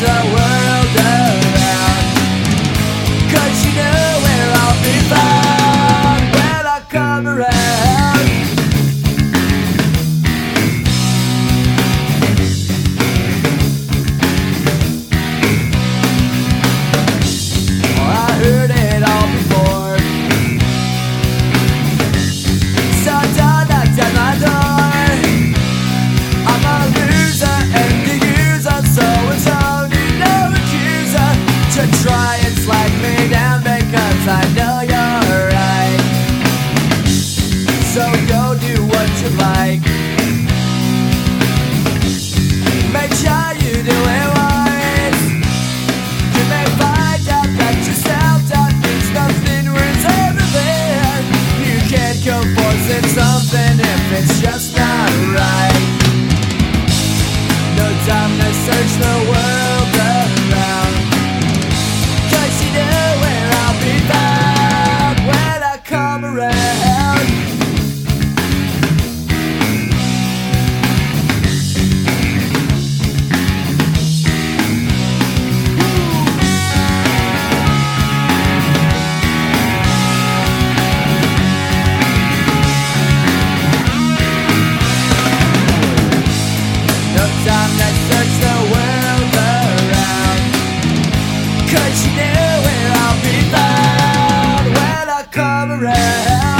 tower. just not right. No time to search the world. around